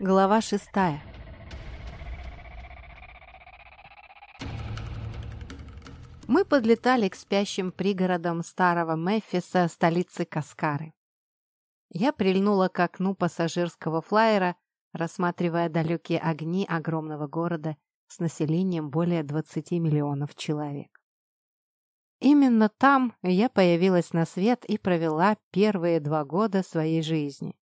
Глава шестая. Мы подлетали к спящим пригородам старого Мефиса, столицы Каскары. Я прильнула к окну пассажирского флайера, рассматривая далекие огни огромного города с населением более 20 миллионов человек. Именно там я появилась на свет и провела первые два года своей жизни.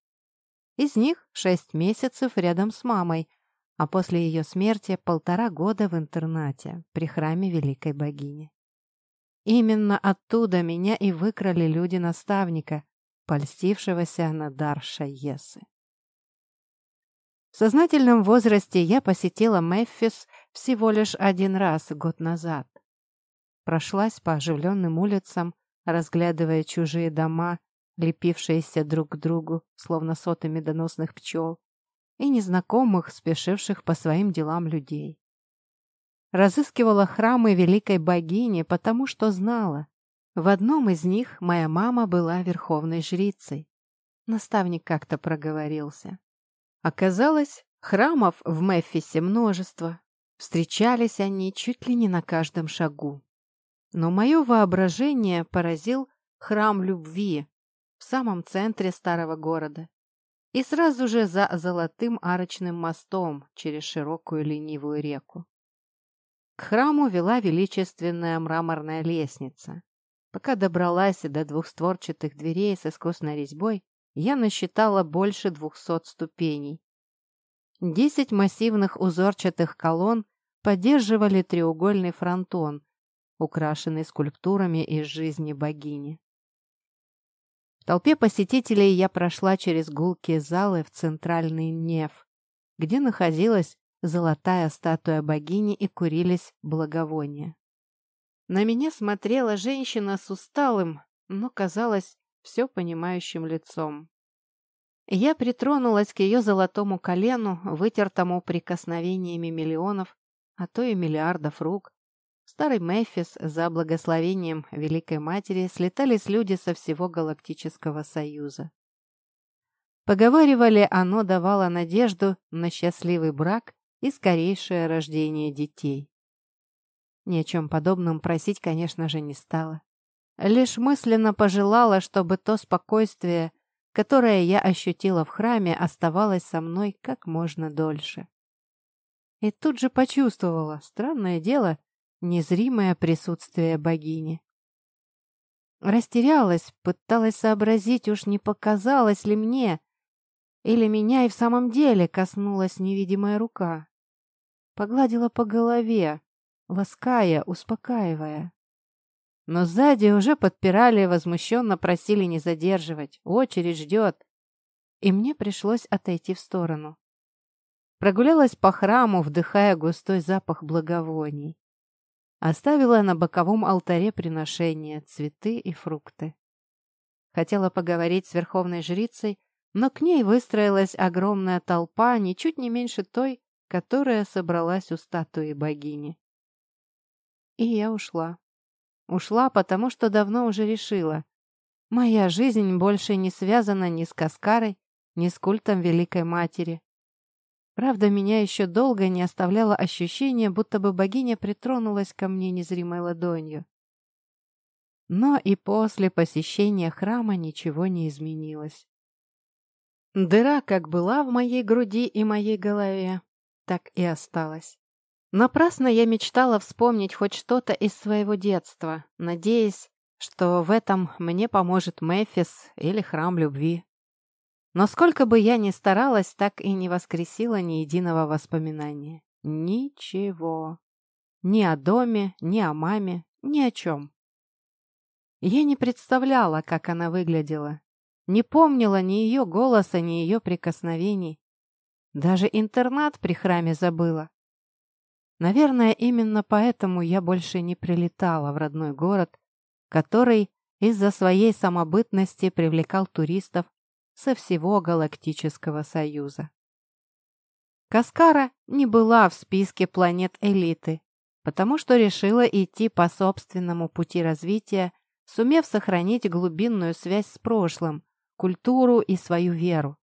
Из них шесть месяцев рядом с мамой, а после ее смерти полтора года в интернате при храме Великой Богини. Именно оттуда меня и выкрали люди-наставника, польстившегося на дар Шайесы. В сознательном возрасте я посетила Меффис всего лишь один раз год назад. Прошлась по оживленным улицам, разглядывая чужие дома, лепившиеся друг к другу, словно соты медоносных пчел, и незнакомых, спешивших по своим делам людей. Разыскивала храмы великой богини, потому что знала. В одном из них моя мама была верховной жрицей. Наставник как-то проговорился. Оказалось, храмов в Мефисе множество. Встречались они чуть ли не на каждом шагу. Но мое воображение поразил храм любви в самом центре старого города и сразу же за золотым арочным мостом через широкую ленивую реку. К храму вела величественная мраморная лестница. Пока добралась до двухстворчатых дверей с искусной резьбой, я насчитала больше двухсот ступеней. Десять массивных узорчатых колонн поддерживали треугольный фронтон, украшенный скульптурами из жизни богини. В толпе посетителей я прошла через гулкие залы в центральный неф, где находилась золотая статуя богини и курились благовония. На меня смотрела женщина с усталым, но, казалось, все понимающим лицом. Я притронулась к ее золотому колену, вытертому прикосновениями миллионов, а то и миллиардов рук. Старый Мефис за благословением Великой Матери слетались люди со всего Галактического Союза. Поговаривали, оно давало надежду на счастливый брак и скорейшее рождение детей. Ни о чем подобном просить, конечно же, не стала. Лишь мысленно пожелала, чтобы то спокойствие, которое я ощутила в храме, оставалось со мной как можно дольше. И тут же почувствовала, странное дело, незримое присутствие богини. Растерялась, пыталась сообразить, уж не показалось ли мне, или меня и в самом деле коснулась невидимая рука. Погладила по голове, лаская, успокаивая. Но сзади уже подпирали, возмущенно просили не задерживать. Очередь ждет. И мне пришлось отойти в сторону. Прогулялась по храму, вдыхая густой запах благовоний. Оставила на боковом алтаре приношения, цветы и фрукты. Хотела поговорить с верховной жрицей, но к ней выстроилась огромная толпа, ничуть не меньше той, которая собралась у статуи богини. И я ушла. Ушла, потому что давно уже решила. Моя жизнь больше не связана ни с Каскарой, ни с культом Великой Матери. Правда, меня еще долго не оставляло ощущение, будто бы богиня притронулась ко мне незримой ладонью. Но и после посещения храма ничего не изменилось. Дыра как была в моей груди и моей голове, так и осталась. Напрасно я мечтала вспомнить хоть что-то из своего детства, надеясь, что в этом мне поможет Мефис или Храм Любви. Но сколько бы я ни старалась, так и не воскресила ни единого воспоминания. Ничего. Ни о доме, ни о маме, ни о чем. Я не представляла, как она выглядела. Не помнила ни ее голоса, ни ее прикосновений. Даже интернат при храме забыла. Наверное, именно поэтому я больше не прилетала в родной город, который из-за своей самобытности привлекал туристов со всего Галактического Союза. Каскара не была в списке планет элиты, потому что решила идти по собственному пути развития, сумев сохранить глубинную связь с прошлым, культуру и свою веру.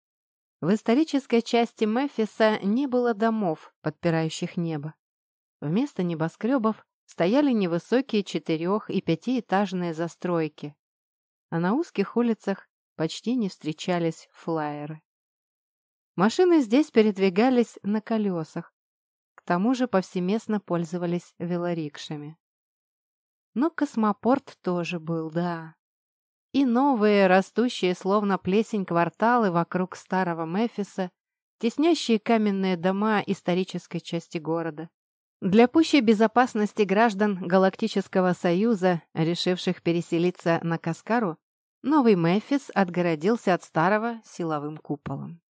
В исторической части Мефиса не было домов, подпирающих небо. Вместо небоскребов стояли невысокие четырех- и пятиэтажные застройки, а на узких улицах почти не встречались флайеры. Машины здесь передвигались на колесах, к тому же повсеместно пользовались велорикшами. Но космопорт тоже был, да. И новые, растущие словно плесень кварталы вокруг старого Мефиса, теснящие каменные дома исторической части города. Для пущей безопасности граждан Галактического Союза, решивших переселиться на Каскару, новый Мефис отгородился от старого силовым куполом.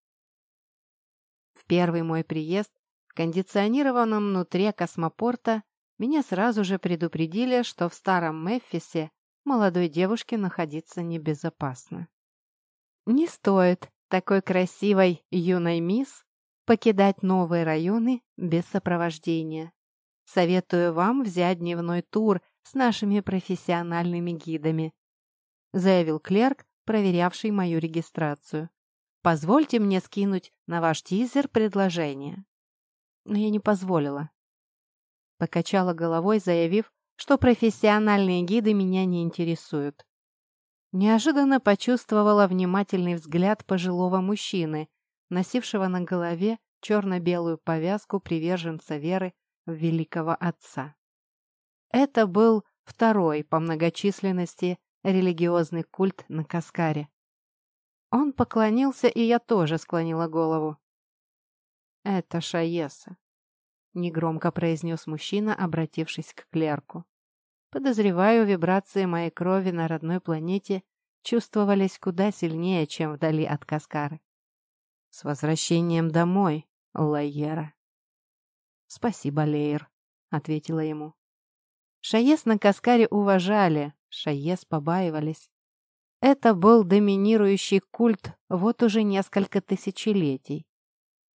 В первый мой приезд в кондиционированном внутри космопорта меня сразу же предупредили, что в старом Мефисе молодой девушке находиться небезопасно. Не стоит такой красивой юной мисс покидать новые районы без сопровождения. Советую вам взять дневной тур с нашими профессиональными гидами», заявил клерк, проверявший мою регистрацию. «Позвольте мне скинуть на ваш тизер предложение». Но я не позволила. Покачала головой, заявив, что профессиональные гиды меня не интересуют. Неожиданно почувствовала внимательный взгляд пожилого мужчины, носившего на голове черно-белую повязку приверженца веры в великого отца. Это был второй по многочисленности религиозный культ на Каскаре. Он поклонился, и я тоже склонила голову. «Это Шаеса», — негромко произнес мужчина, обратившись к клерку. Подозреваю, вибрации моей крови на родной планете чувствовались куда сильнее, чем вдали от Каскары. «С возвращением домой, Лайера!» «Спасибо, Лейер», — ответила ему. Шаес на Каскаре уважали, Шаес побаивались. Это был доминирующий культ вот уже несколько тысячелетий.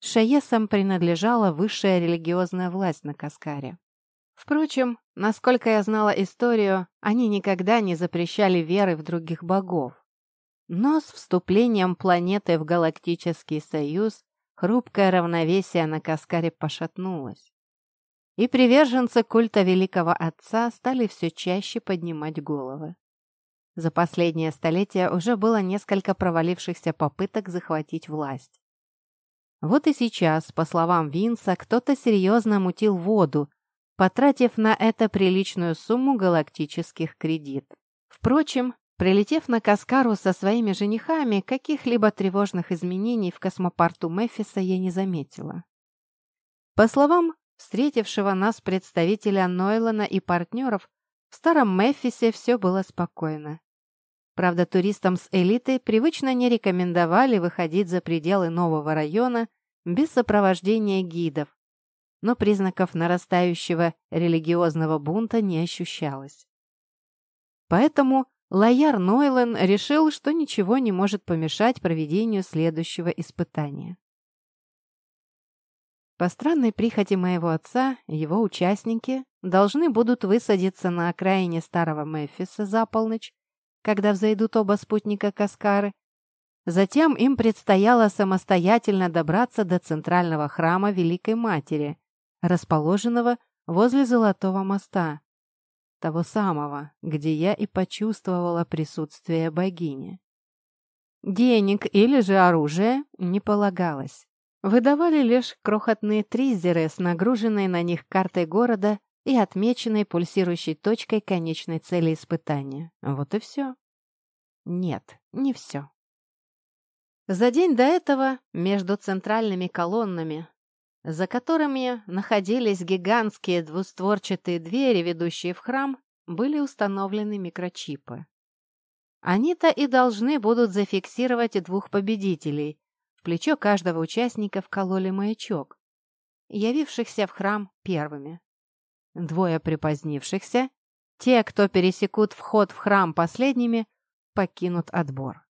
Шаесам принадлежала высшая религиозная власть на Каскаре. Впрочем, насколько я знала историю, они никогда не запрещали веры в других богов. Но с вступлением планеты в Галактический Союз хрупкое равновесие на Каскаре пошатнулось. И приверженцы культа Великого Отца стали все чаще поднимать головы. За последнее столетие уже было несколько провалившихся попыток захватить власть. Вот и сейчас, по словам Винса, кто-то серьезно мутил воду, потратив на это приличную сумму галактических кредит. Впрочем, Прилетев на Каскару со своими женихами, каких-либо тревожных изменений в космопорту Мефиса я не заметила. По словам встретившего нас представителя Нойлана и партнеров, в старом Мефисе все было спокойно. Правда, туристам с элитой привычно не рекомендовали выходить за пределы нового района без сопровождения гидов, но признаков нарастающего религиозного бунта не ощущалось. Поэтому Лояр Нойлен решил, что ничего не может помешать проведению следующего испытания. По странной прихоти моего отца, его участники должны будут высадиться на окраине старого Мефиса за полночь, когда взойдут оба спутника Каскары. Затем им предстояло самостоятельно добраться до центрального храма Великой Матери, расположенного возле Золотого моста, того самого, где я и почувствовала присутствие богини. Денег или же оружия не полагалось. Выдавали лишь крохотные тризеры с нагруженной на них картой города и отмеченной пульсирующей точкой конечной цели испытания. Вот и все. Нет, не все. За день до этого между центральными колоннами за которыми находились гигантские двустворчатые двери, ведущие в храм, были установлены микрочипы. Они-то и должны будут зафиксировать двух победителей. В плечо каждого участника вкололи маячок, явившихся в храм первыми. Двое припозднившихся, те, кто пересекут вход в храм последними, покинут отбор.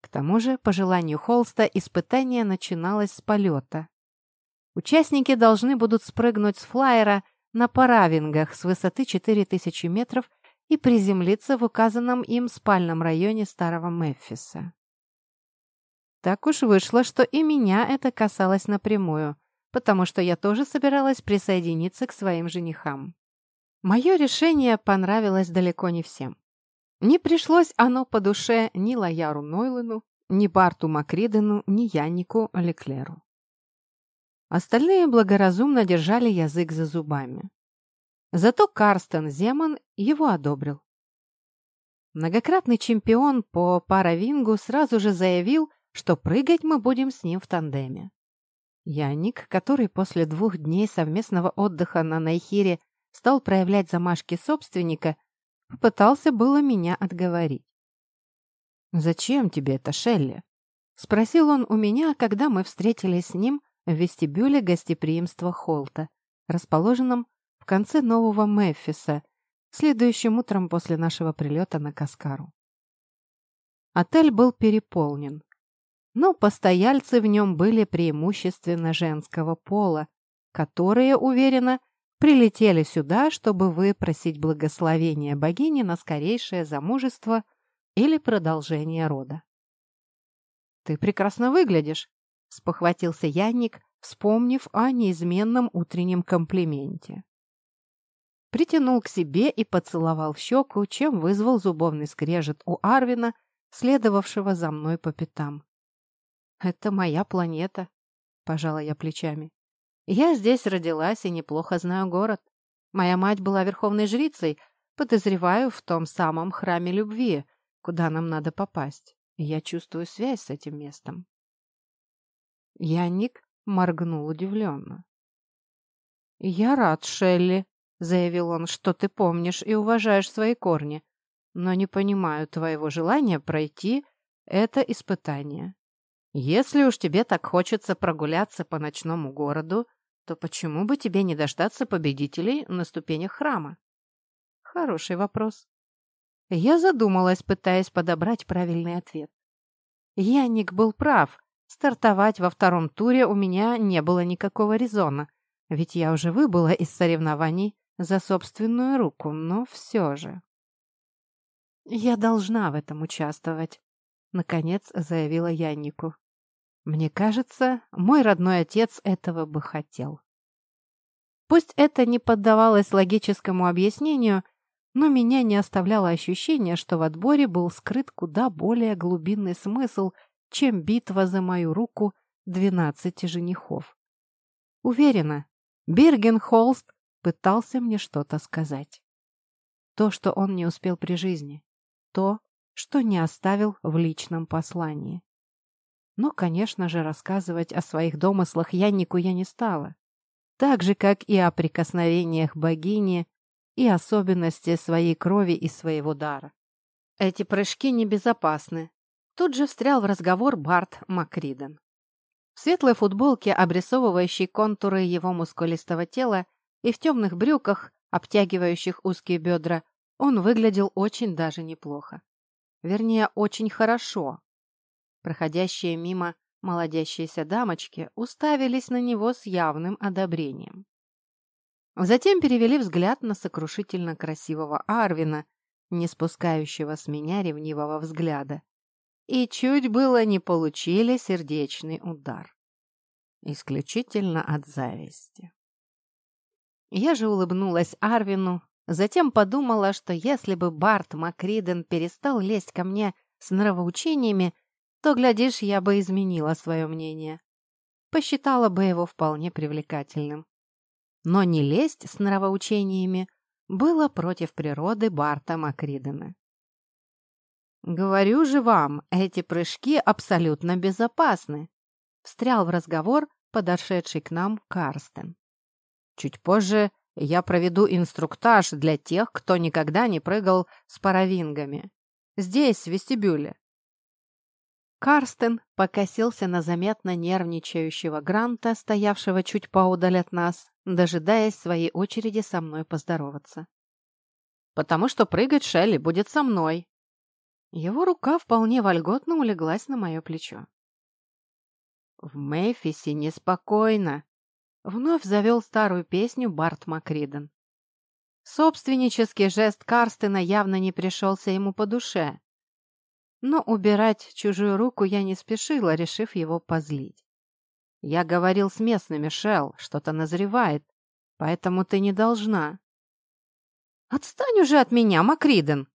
К тому же, по желанию Холста, испытание начиналось с полета. Участники должны будут спрыгнуть с флайера на паравингах с высоты 4000 метров и приземлиться в указанном им спальном районе старого Мемфиса. Так уж вышло, что и меня это касалось напрямую, потому что я тоже собиралась присоединиться к своим женихам. Мое решение понравилось далеко не всем. Не пришлось оно по душе ни Лояру Нойлану, ни Барту Макридену, ни Яннику Леклеру. Остальные благоразумно держали язык за зубами. Зато Карстен Земан его одобрил. Многократный чемпион по паравингу сразу же заявил, что прыгать мы будем с ним в тандеме. Яник, который после двух дней совместного отдыха на Найхире стал проявлять замашки собственника, попытался было меня отговорить. «Зачем тебе это, Шелли?» — спросил он у меня, когда мы встретились с ним в вестибюле гостеприимства Холта, расположенном в конце нового Мефиса, следующим утром после нашего прилета на Каскару. Отель был переполнен, но постояльцы в нем были преимущественно женского пола, которые, уверенно, прилетели сюда, чтобы выпросить благословение богини на скорейшее замужество или продолжение рода. «Ты прекрасно выглядишь», — спохватился Янник, вспомнив о неизменном утреннем комплименте. Притянул к себе и поцеловал в щеку, чем вызвал зубовный скрежет у Арвина, следовавшего за мной по пятам. «Это моя планета», — пожала я плечами. «Я здесь родилась и неплохо знаю город. Моя мать была верховной жрицей, подозреваю, в том самом храме любви, куда нам надо попасть. Я чувствую связь с этим местом». Янник моргнул удивленно. «Я рад, Шелли», — заявил он, — «что ты помнишь и уважаешь свои корни, но не понимаю твоего желания пройти это испытание. Если уж тебе так хочется прогуляться по ночному городу, то почему бы тебе не дождаться победителей на ступенях храма? Хороший вопрос. Я задумалась, пытаясь подобрать правильный ответ. Янник был прав. Стартовать во втором туре у меня не было никакого резона, ведь я уже выбыла из соревнований за собственную руку, но все же. «Я должна в этом участвовать», — наконец заявила Яннику. Мне кажется, мой родной отец этого бы хотел. Пусть это не поддавалось логическому объяснению, но меня не оставляло ощущение, что в отборе был скрыт куда более глубинный смысл, чем битва за мою руку двенадцати женихов. Уверена, Биргенхолст пытался мне что-то сказать. То, что он не успел при жизни. То, что не оставил в личном послании. Но, конечно же, рассказывать о своих домыслах Яннику я не стала. Так же, как и о прикосновениях богини и особенности своей крови и своего дара. Эти прыжки небезопасны. Тут же встрял в разговор Барт Макриден. В светлой футболке, обрисовывающей контуры его мускулистого тела, и в темных брюках, обтягивающих узкие бедра, он выглядел очень даже неплохо. Вернее, очень хорошо, Проходящие мимо молодящиеся дамочки уставились на него с явным одобрением. Затем перевели взгляд на сокрушительно красивого Арвина, не спускающего с меня ревнивого взгляда, и чуть было не получили сердечный удар. Исключительно от зависти. Я же улыбнулась Арвину, затем подумала, что если бы Барт Макриден перестал лезть ко мне с нравоучениями, то, глядишь, я бы изменила свое мнение. Посчитала бы его вполне привлекательным. Но не лезть с нравоучениями было против природы Барта Макридена. «Говорю же вам, эти прыжки абсолютно безопасны», встрял в разговор подошедший к нам Карстен. «Чуть позже я проведу инструктаж для тех, кто никогда не прыгал с паравингами. Здесь, в вестибюле. Карстен покосился на заметно нервничающего Гранта, стоявшего чуть поодаль от нас, дожидаясь своей очереди со мной поздороваться. «Потому что прыгать Шелли будет со мной». Его рука вполне вольготно улеглась на мое плечо. «В Мефисе неспокойно», — вновь завел старую песню Барт Макриден. Собственнический жест Карстена явно не пришелся ему по душе, Но убирать чужую руку я не спешила, решив его позлить. «Я говорил с местными, Шелл, что-то назревает, поэтому ты не должна». «Отстань уже от меня, Макриден!»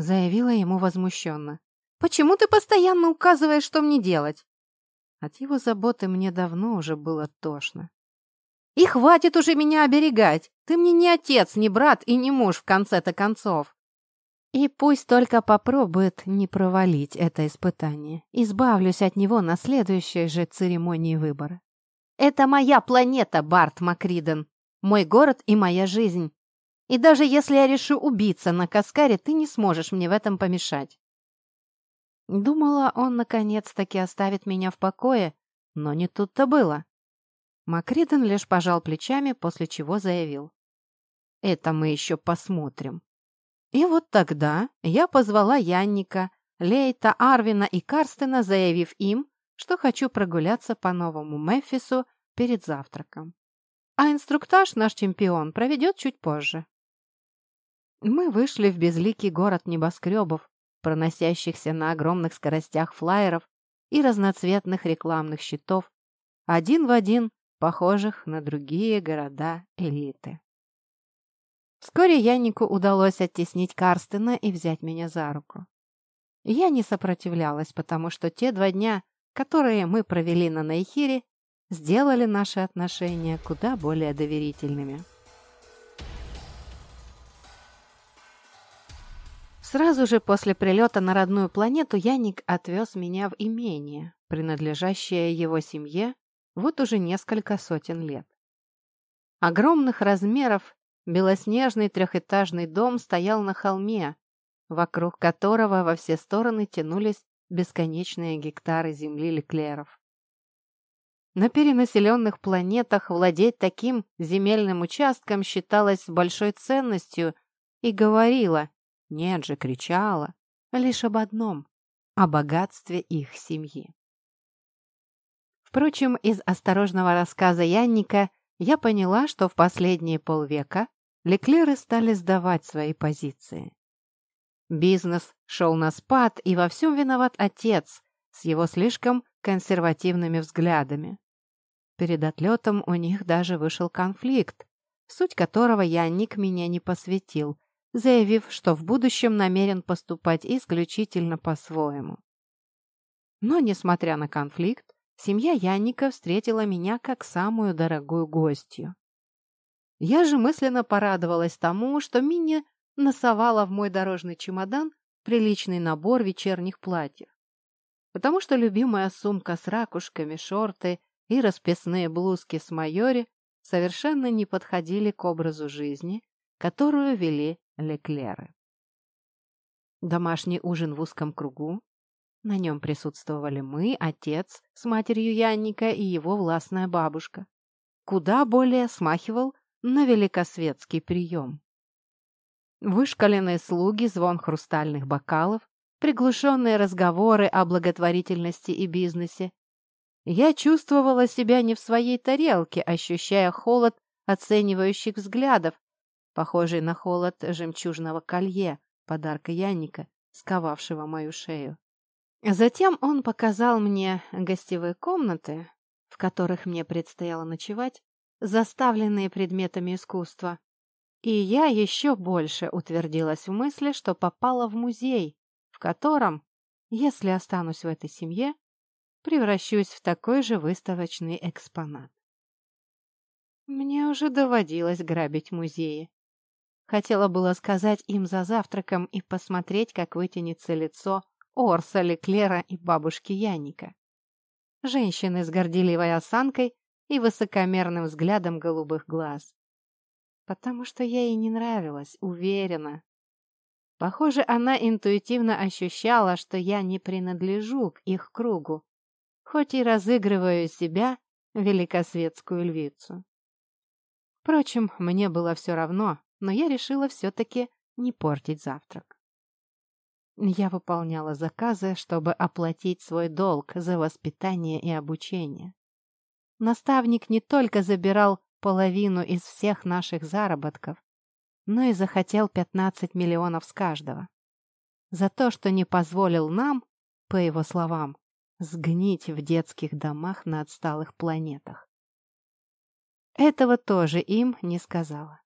заявила ему возмущенно. «Почему ты постоянно указываешь, что мне делать?» От его заботы мне давно уже было тошно. «И хватит уже меня оберегать! Ты мне не отец, не брат и не муж в конце-то концов!» И пусть только попробует не провалить это испытание. Избавлюсь от него на следующей же церемонии выбора. Это моя планета, Барт Макриден. Мой город и моя жизнь. И даже если я решу убиться на Каскаре, ты не сможешь мне в этом помешать. Думала, он наконец-таки оставит меня в покое, но не тут-то было. Макриден лишь пожал плечами, после чего заявил. «Это мы еще посмотрим». И вот тогда я позвала Янника, Лейта, Арвина и Карстена, заявив им, что хочу прогуляться по новому Мефису перед завтраком. А инструктаж наш чемпион проведет чуть позже. Мы вышли в безликий город небоскребов, проносящихся на огромных скоростях флайеров и разноцветных рекламных щитов, один в один похожих на другие города элиты. Вскоре Яннику удалось оттеснить Карстена и взять меня за руку. Я не сопротивлялась, потому что те два дня, которые мы провели на Найхире, сделали наши отношения куда более доверительными. Сразу же после прилета на родную планету Яник отвез меня в имение, принадлежащее его семье вот уже несколько сотен лет. Огромных размеров белоснежный трехэтажный дом стоял на холме, вокруг которого во все стороны тянулись бесконечные гектары земли Леклеров. На перенаселенных планетах владеть таким земельным участком считалось большой ценностью и говорила, нет же, кричала лишь об одном – о богатстве их семьи. Впрочем, из осторожного рассказа Янника я поняла, что в последние полвека Леклеры стали сдавать свои позиции. Бизнес шел на спад, и во всем виноват отец с его слишком консервативными взглядами. Перед отлетом у них даже вышел конфликт, суть которого Янник меня не посвятил, заявив, что в будущем намерен поступать исключительно по-своему. Но, несмотря на конфликт, семья Янника встретила меня как самую дорогую гостью. Я же мысленно порадовалась тому, что Минни носовала в мой дорожный чемодан приличный набор вечерних платьев. Потому что любимая сумка с ракушками, шорты и расписные блузки с майори совершенно не подходили к образу жизни, которую вели Леклеры. Домашний ужин в узком кругу. На нем присутствовали мы, отец с матерью Янника и его властная бабушка. Куда более смахивал на великосветский прием. Вышкаленные слуги, звон хрустальных бокалов, приглушенные разговоры о благотворительности и бизнесе. Я чувствовала себя не в своей тарелке, ощущая холод оценивающих взглядов, похожий на холод жемчужного колье, подарка Янника, сковавшего мою шею. Затем он показал мне гостевые комнаты, в которых мне предстояло ночевать, заставленные предметами искусства. И я еще больше утвердилась в мысли, что попала в музей, в котором, если останусь в этой семье, превращусь в такой же выставочный экспонат. Мне уже доводилось грабить музеи. Хотела было сказать им за завтраком и посмотреть, как вытянется лицо Орса Леклера и бабушки Яника. Женщины с горделивой осанкой и высокомерным взглядом голубых глаз. Потому что я ей не нравилась, уверена. Похоже, она интуитивно ощущала, что я не принадлежу к их кругу, хоть и разыгрываю себя, великосветскую львицу. Впрочем, мне было все равно, но я решила все-таки не портить завтрак. Я выполняла заказы, чтобы оплатить свой долг за воспитание и обучение. Наставник не только забирал половину из всех наших заработков, но и захотел 15 миллионов с каждого. за то, что не позволил нам, по его словам, сгнить в детских домах на отсталых планетах. Этого тоже им не сказала.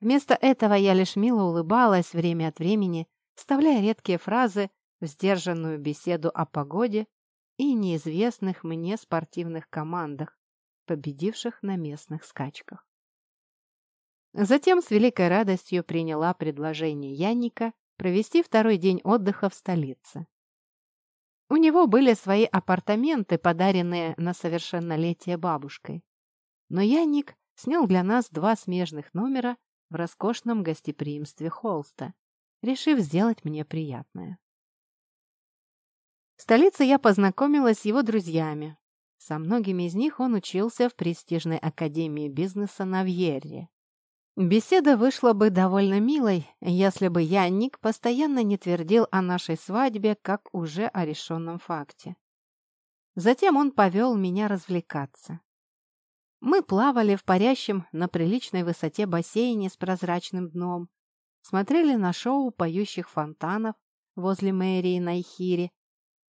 Вместо этого я лишь мило улыбалась время от времени, вставляя редкие фразы в сдержанную беседу о погоде и неизвестных мне спортивных командах, победивших на местных скачках. Затем с великой радостью приняла предложение Янника провести второй день отдыха в столице. У него были свои апартаменты, подаренные на совершеннолетие бабушкой. Но Янник снял для нас два смежных номера в роскошном гостеприимстве Холста, решив сделать мне приятное. В столице я познакомилась с его друзьями. Со многими из них он учился в престижной академии бизнеса на Вьерре. Беседа вышла бы довольно милой, если бы Янник постоянно не твердил о нашей свадьбе, как уже о решенном факте. Затем он повел меня развлекаться. Мы плавали в парящем на приличной высоте бассейне с прозрачным дном, смотрели на шоу поющих фонтанов возле мэрии Найхири,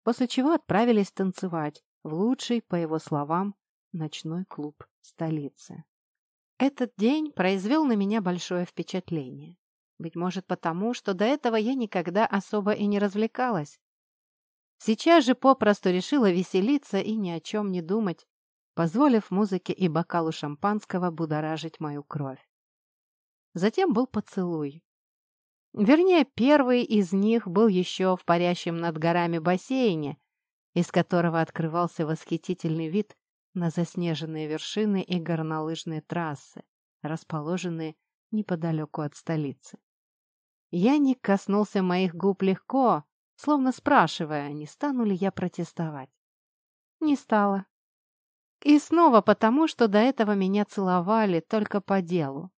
после чего отправились танцевать в лучший, по его словам, ночной клуб столицы. Этот день произвел на меня большое впечатление. Быть может потому, что до этого я никогда особо и не развлекалась. Сейчас же попросту решила веселиться и ни о чем не думать, позволив музыке и бокалу шампанского будоражить мою кровь. Затем был поцелуй. Вернее, первый из них был еще в парящем над горами бассейне, из которого открывался восхитительный вид на заснеженные вершины и горнолыжные трассы, расположенные неподалеку от столицы. Яник коснулся моих губ легко, словно спрашивая, не стану ли я протестовать. Не стала. И снова потому, что до этого меня целовали только по делу.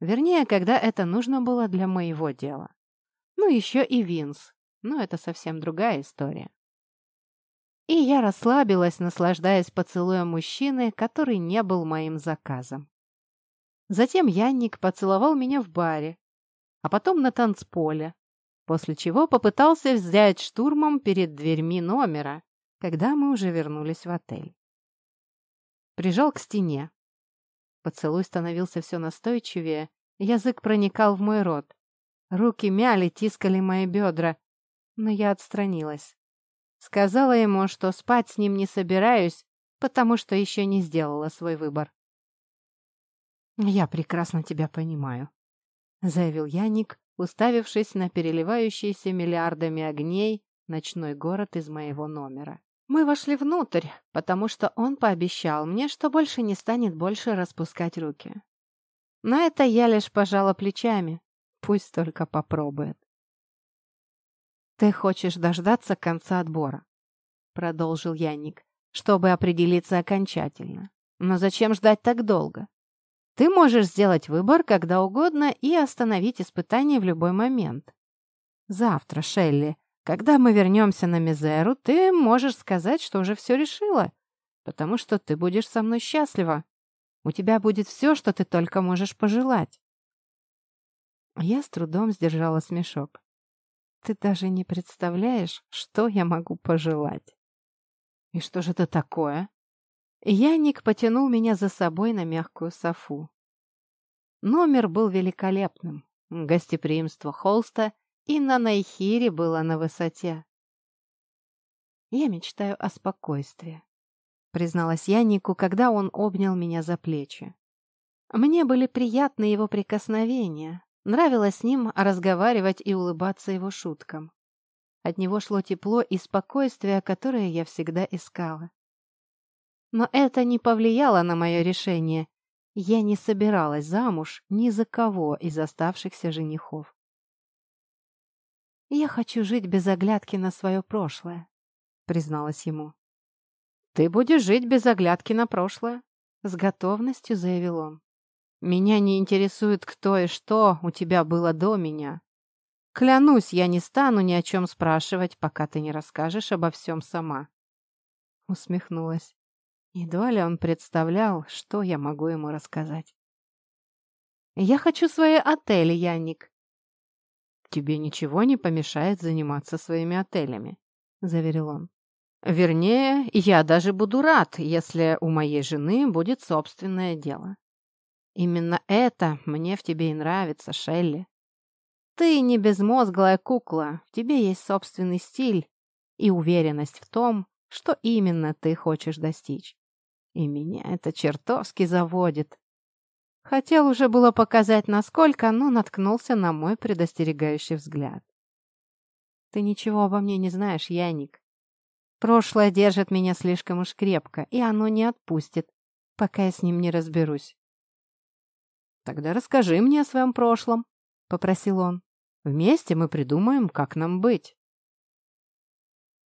Вернее, когда это нужно было для моего дела. Ну, еще и Винс. Но это совсем другая история. И я расслабилась, наслаждаясь поцелуем мужчины, который не был моим заказом. Затем Янник поцеловал меня в баре, а потом на танцполе, после чего попытался взять штурмом перед дверьми номера, когда мы уже вернулись в отель. Прижал к стене. Поцелуй становился все настойчивее, язык проникал в мой рот. Руки мяли, тискали мои бедра, но я отстранилась. Сказала ему, что спать с ним не собираюсь, потому что еще не сделала свой выбор. «Я прекрасно тебя понимаю», — заявил Яник, уставившись на переливающийся миллиардами огней ночной город из моего номера. Мы вошли внутрь, потому что он пообещал мне, что больше не станет больше распускать руки. На это я лишь пожала плечами. Пусть только попробует. «Ты хочешь дождаться конца отбора», — продолжил Янник, «чтобы определиться окончательно. Но зачем ждать так долго? Ты можешь сделать выбор когда угодно и остановить испытание в любой момент. Завтра, Шелли, когда мы вернемся на Мизеру, ты можешь сказать, что уже все решила, потому что ты будешь со мной счастлива. У тебя будет все, что ты только можешь пожелать». Я с трудом сдержала смешок. Ты даже не представляешь, что я могу пожелать. И что же это такое? Яник потянул меня за собой на мягкую софу. Номер был великолепным. Гостеприимство холста и на Найхире было на высоте. «Я мечтаю о спокойствии», — призналась Янику, когда он обнял меня за плечи. Мне были приятны его прикосновения, Нравилось с ним разговаривать и улыбаться его шуткам. От него шло тепло и спокойствие, которое я всегда искала. Но это не повлияло на мое решение. Я не собиралась замуж ни за кого из оставшихся женихов. «Я хочу жить без оглядки на свое прошлое», — призналась ему. «Ты будешь жить без оглядки на прошлое», — с готовностью заявил он. Меня не интересует, кто и что у тебя было до меня. Клянусь, я не стану ни о чем спрашивать, пока ты не расскажешь обо всем сама. Усмехнулась. Едва ли он представлял, что я могу ему рассказать. «Я хочу свои отели, Янник». тебе ничего не помешает заниматься своими отелями», — заверил он. «Вернее, я даже буду рад, если у моей жены будет собственное дело. Именно это мне в тебе и нравится, Шелли. Ты не безмозглая кукла, в тебе есть собственный стиль и уверенность в том, что именно ты хочешь достичь. И меня это чертовски заводит. Хотел уже было показать, насколько, но наткнулся на мой предостерегающий взгляд. Ты ничего обо мне не знаешь, Яник. Прошлое держит меня слишком уж крепко, и оно не отпустит, пока я с ним не разберусь. «Тогда расскажи мне о своем прошлом», — попросил он. «Вместе мы придумаем, как нам быть».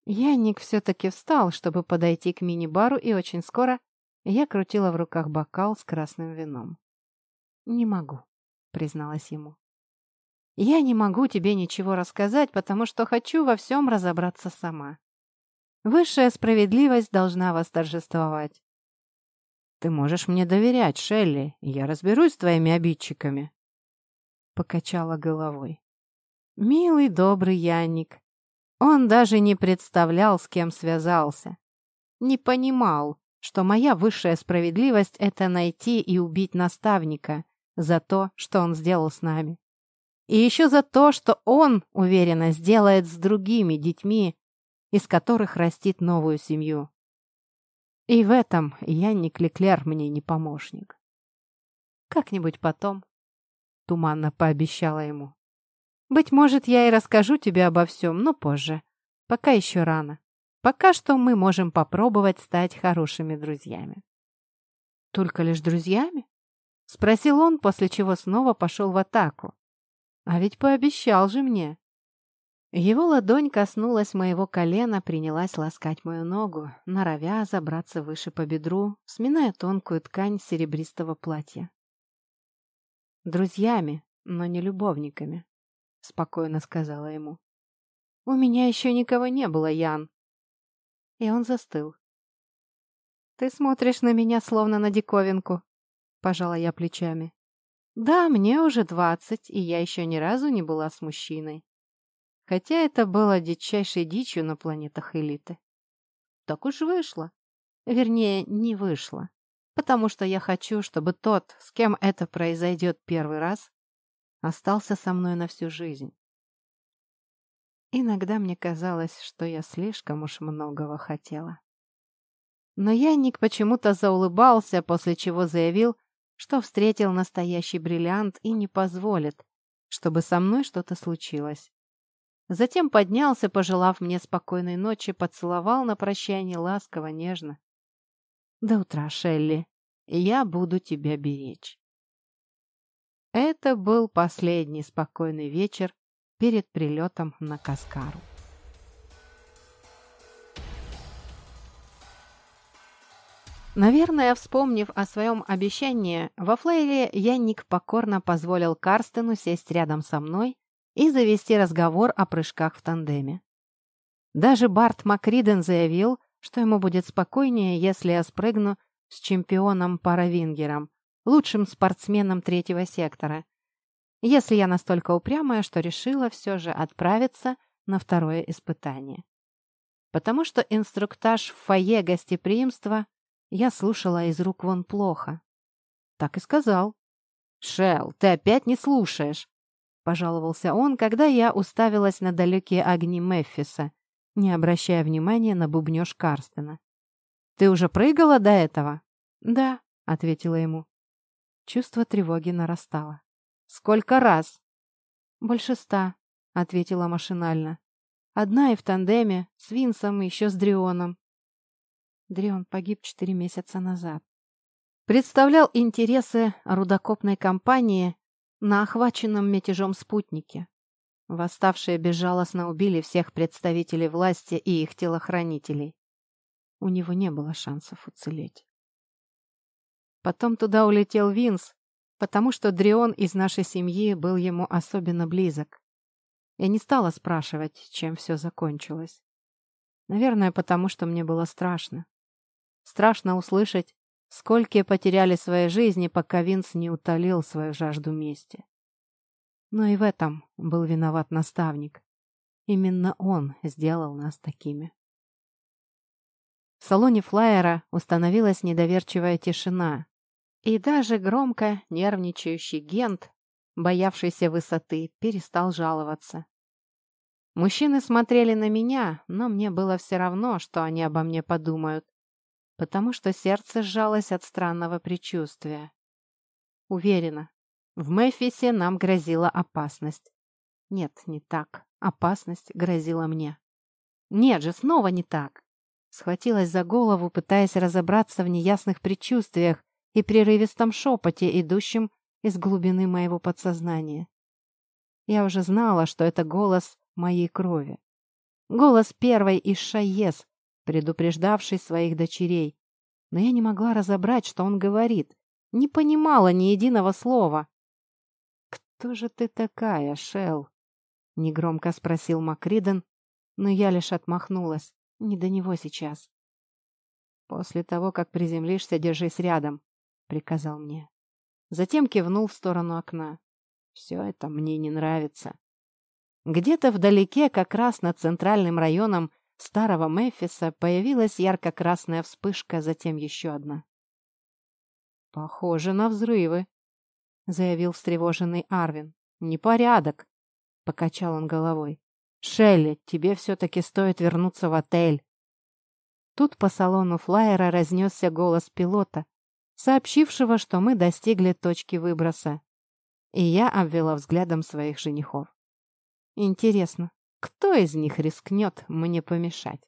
Яник все-таки встал, чтобы подойти к мини-бару, и очень скоро я крутила в руках бокал с красным вином. «Не могу», — призналась ему. «Я не могу тебе ничего рассказать, потому что хочу во всем разобраться сама. Высшая справедливость должна восторжествовать. Ты можешь мне доверять, Шелли, и я разберусь с твоими обидчиками. Покачала головой. Милый, добрый Янник. Он даже не представлял, с кем связался. Не понимал, что моя высшая справедливость — это найти и убить наставника за то, что он сделал с нами. И еще за то, что он, уверенно, сделает с другими детьми, из которых растит новую семью. И в этом Янник Леклер мне не помощник. Как-нибудь потом, — туманно пообещала ему. Быть может, я и расскажу тебе обо всем, но позже. Пока еще рано. Пока что мы можем попробовать стать хорошими друзьями. Только лишь друзьями? Спросил он, после чего снова пошел в атаку. А ведь пообещал же мне. Его ладонь коснулась моего колена, принялась ласкать мою ногу, норовя забраться выше по бедру, сминая тонкую ткань серебристого платья. «Друзьями, но не любовниками», — спокойно сказала ему. «У меня еще никого не было, Ян». И он застыл. «Ты смотришь на меня, словно на диковинку», — пожала я плечами. «Да, мне уже двадцать, и я еще ни разу не была с мужчиной. Хотя это было дичайшей дичью на планетах элиты. Так уж вышло. Вернее, не вышло. Потому что я хочу, чтобы тот, с кем это произойдет первый раз, остался со мной на всю жизнь. Иногда мне казалось, что я слишком уж многого хотела. Но Янник почему-то заулыбался, после чего заявил, что встретил настоящий бриллиант и не позволит, чтобы со мной что-то случилось. Затем поднялся, пожелав мне спокойной ночи, поцеловал на прощание ласково, нежно. «До утра, Шелли. Я буду тебя беречь». Это был последний спокойный вечер перед прилетом на Каскару. Наверное, вспомнив о своем обещании, во флейле Янник покорно позволил Карстену сесть рядом со мной и завести разговор о прыжках в тандеме. Даже Барт Макриден заявил, что ему будет спокойнее, если я спрыгну с чемпионом Паравингером, лучшим спортсменом третьего сектора, если я настолько упрямая, что решила все же отправиться на второе испытание. Потому что инструктаж в фойе гостеприимства я слушала из рук вон плохо. Так и сказал. «Шелл, ты опять не слушаешь!» Пожаловался он, когда я уставилась на далекие огни Меффиса, не обращая внимания на бубнёж Карстена. «Ты уже прыгала до этого?» «Да», — ответила ему. Чувство тревоги нарастало. «Сколько раз?» «Больше ста», — ответила машинально. «Одна и в тандеме, с Винсом и еще с Дрионом». Дрион погиб четыре месяца назад. Представлял интересы рудокопной компании на охваченном мятежом спутнике. Восставшие безжалостно убили всех представителей власти и их телохранителей. У него не было шансов уцелеть. Потом туда улетел Винс, потому что Дрион из нашей семьи был ему особенно близок. Я не стала спрашивать, чем все закончилось. Наверное, потому что мне было страшно. Страшно услышать, Сколькие потеряли свои жизни, пока Винс не утолил свою жажду мести. Но и в этом был виноват наставник. Именно он сделал нас такими. В салоне флайера установилась недоверчивая тишина. И даже громко нервничающий Гент, боявшийся высоты, перестал жаловаться. Мужчины смотрели на меня, но мне было все равно, что они обо мне подумают, потому что сердце сжалось от странного предчувствия. Уверена, в Мефисе нам грозила опасность. Нет, не так. Опасность грозила мне. Нет же, снова не так. Схватилась за голову, пытаясь разобраться в неясных предчувствиях и прерывистом шепоте, идущем из глубины моего подсознания. Я уже знала, что это голос моей крови. Голос первой из Шаес, предупреждавший своих дочерей. Но я не могла разобрать, что он говорит. Не понимала ни единого слова. «Кто же ты такая, Шел? негромко спросил Макриден, но я лишь отмахнулась. Не до него сейчас. «После того, как приземлишься, держись рядом», — приказал мне. Затем кивнул в сторону окна. «Все это мне не нравится». Где-то вдалеке, как раз над центральным районом старого Мефиса, появилась ярко-красная вспышка, затем еще одна. «Похоже на взрывы», — заявил встревоженный Арвин. «Непорядок», — покачал он головой. «Шелли, тебе все-таки стоит вернуться в отель». Тут по салону флайера разнесся голос пилота, сообщившего, что мы достигли точки выброса. И я обвела взглядом своих женихов. Интересно, кто из них рискнет мне помешать?